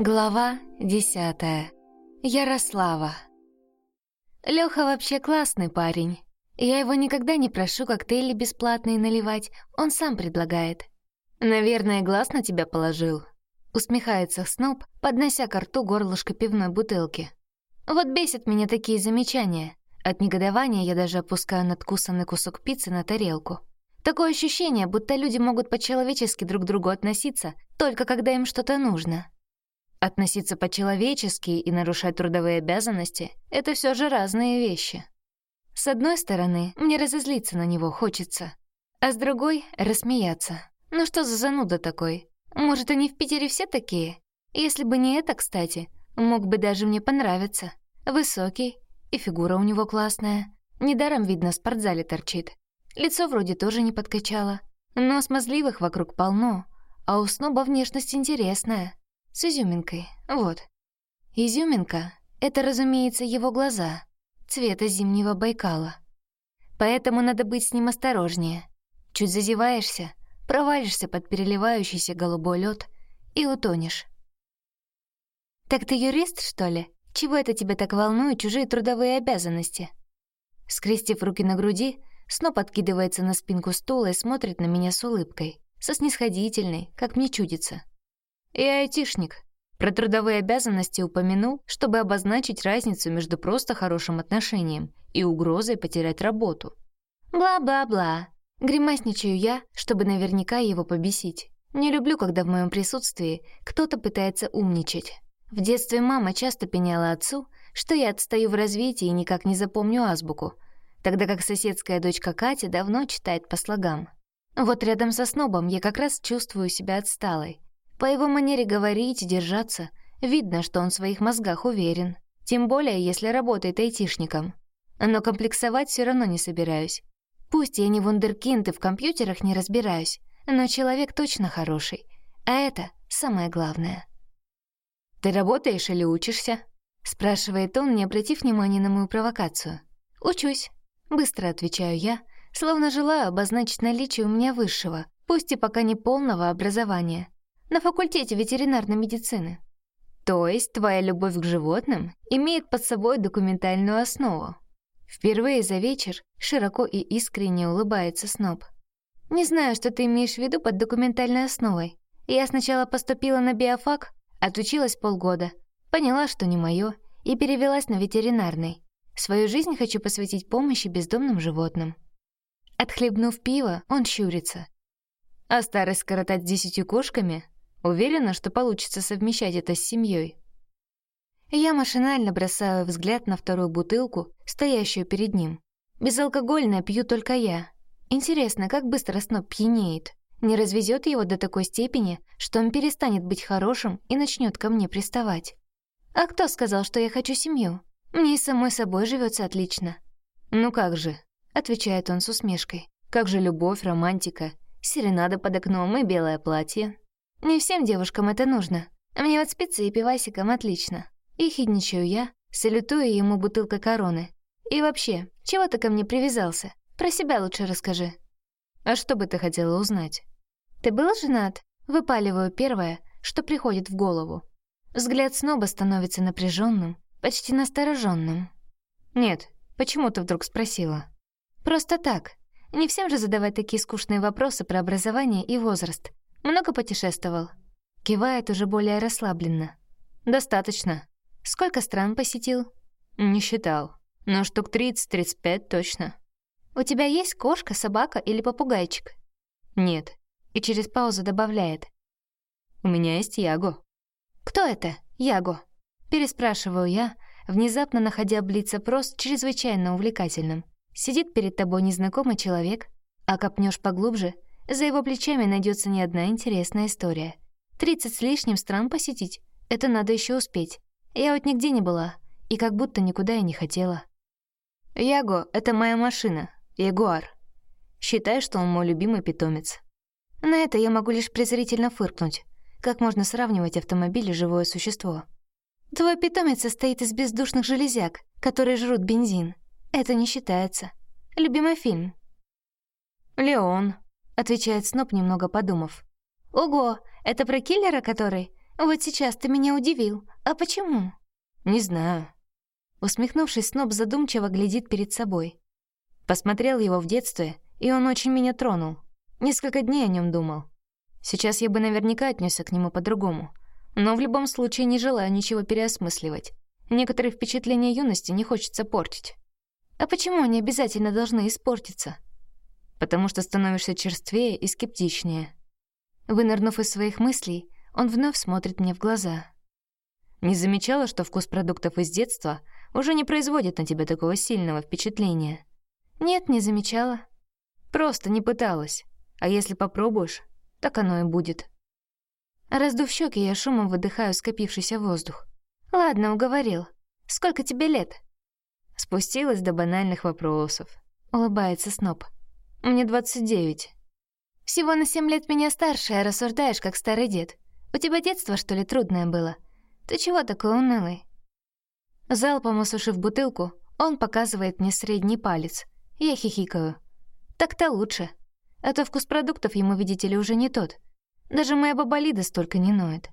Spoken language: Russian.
Глава десятая. Ярослава. Лёха вообще классный парень. Я его никогда не прошу коктейли бесплатные наливать, он сам предлагает. «Наверное, глаз на тебя положил», — усмехается Сноб, поднося к рту горлышко пивной бутылки. «Вот бесят меня такие замечания. От негодования я даже опускаю надкусанный кусок пиццы на тарелку. Такое ощущение, будто люди могут по-человечески друг к другу относиться, только когда им что-то нужно. Относиться по-человечески и нарушать трудовые обязанности — это все же разные вещи. С одной стороны, мне разозлиться на него хочется, а с другой — рассмеяться. Ну что за зануда такой? Может, они в Питере все такие? Если бы не это, кстати, мог бы даже мне понравиться. Высокий, и фигура у него классная. Недаром, видно, в спортзале торчит. Лицо вроде тоже не подкачало. Но смазливых вокруг полно, а у сноба внешность интересная. С изюминкой, вот. Изюминка — это, разумеется, его глаза, цвета зимнего Байкала. Поэтому надо быть с ним осторожнее. Чуть зазеваешься, провалишься под переливающийся голубой лед и утонешь. «Так ты юрист, что ли? Чего это тебя так волнует чужие трудовые обязанности?» Скрестив руки на груди, Сноп откидывается на спинку стула и смотрит на меня с улыбкой, со снисходительной, как мне чудится. «Я айтишник», про трудовые обязанности упомянул, чтобы обозначить разницу между просто хорошим отношением и угрозой потерять работу. Бла-бла-бла. Гримасничаю я, чтобы наверняка его побесить. Не люблю, когда в моем присутствии кто-то пытается умничать. В детстве мама часто пеняла отцу, что я отстаю в развитии и никак не запомню азбуку, тогда как соседская дочка Катя давно читает по слогам. Вот рядом со снобом я как раз чувствую себя отсталой. По его манере говорить и держаться видно, что он в своих мозгах уверен. Тем более, если работает айтишником. Но комплексовать все равно не собираюсь. Пусть я не вундеркинд и в компьютерах не разбираюсь, но человек точно хороший. А это самое главное. «Ты работаешь или учишься?» — спрашивает он, не обратив внимания на мою провокацию. «Учусь», — быстро отвечаю я, словно желаю обозначить наличие у меня высшего, пусть и пока не полного образования. На факультете ветеринарной медицины. То есть твоя любовь к животным имеет под собой документальную основу. Впервые за вечер широко и искренне улыбается Сноб. «Не знаю, что ты имеешь в виду под документальной основой. Я сначала поступила на биофак, Отучилась полгода, поняла, что не мое, и перевелась на ветеринарный. Свою жизнь хочу посвятить помощи бездомным животным. Отхлебнув пиво, он щурится. А старость скоротать с десятью кошками? Уверена, что получится совмещать это с семьей. Я машинально бросаю взгляд на вторую бутылку, стоящую перед ним. Безалкогольное пью только я. Интересно, как быстро Сноп пьянеет не развезет его до такой степени, что он перестанет быть хорошим и начнет ко мне приставать. А кто сказал, что я хочу семью? Мне и самой собой живется отлично. Ну как же, отвечает он с усмешкой. Как же любовь, романтика, серенада под окном и белое платье. Не всем девушкам это нужно. Мне вот спицы и пивасиком отлично. И хидничаю я, салютуя ему бутылкой короны. И вообще, чего ты ко мне привязался? Про себя лучше расскажи. А что бы ты хотела узнать? Ты был женат? Выпаливаю первое, что приходит в голову. Взгляд сноба становится напряженным, почти настороженным. Нет, почему ты вдруг спросила? Просто так. Не всем же задавать такие скучные вопросы про образование и возраст. Много путешествовал. Кивает уже более расслабленно. Достаточно. Сколько стран посетил? Не считал. Но штук 30-35 точно. У тебя есть кошка, собака или попугайчик? Нет и через паузу добавляет. «У меня есть Яго». «Кто это, Яго?» Переспрашиваю я, внезапно находя блиц-опрос чрезвычайно увлекательным. Сидит перед тобой незнакомый человек, а копнешь поглубже, за его плечами найдется не одна интересная история. Тридцать с лишним стран посетить — это надо еще успеть. Я вот нигде не была, и как будто никуда и не хотела. Яго — это моя машина, Ягуар. Считай, что он мой любимый питомец. На это я могу лишь презрительно фыркнуть. Как можно сравнивать автомобиль и живое существо? Твой питомец состоит из бездушных железяк, которые жрут бензин. Это не считается. Любимый фильм. «Леон», — отвечает Сноп, немного подумав. «Ого, это про киллера, который? Вот сейчас ты меня удивил. А почему?» «Не знаю». Усмехнувшись, Сноб задумчиво глядит перед собой. Посмотрел его в детстве, и он очень меня тронул. Несколько дней о нем думал. Сейчас я бы наверняка отнесся к нему по-другому. Но в любом случае не желаю ничего переосмысливать. Некоторые впечатления юности не хочется портить. А почему они обязательно должны испортиться? Потому что становишься черствее и скептичнее. Вынырнув из своих мыслей, он вновь смотрит мне в глаза. Не замечала, что вкус продуктов из детства уже не производит на тебя такого сильного впечатления? Нет, не замечала. Просто не пыталась. А если попробуешь, так оно и будет. Раздув щеки, я шумом выдыхаю скопившийся воздух. Ладно, уговорил. Сколько тебе лет? Спустилась до банальных вопросов. Улыбается Сноб. Мне 29. Всего на семь лет меня старше, а рассуждаешь, как старый дед. У тебя детство, что ли, трудное было? Ты чего такой унылый? Залпом осушив бутылку, он показывает мне средний палец. Я хихикаю. Так-то лучше. А то вкус продуктов ему, видите ли, уже не тот. Даже моя баба Лида столько не ноет.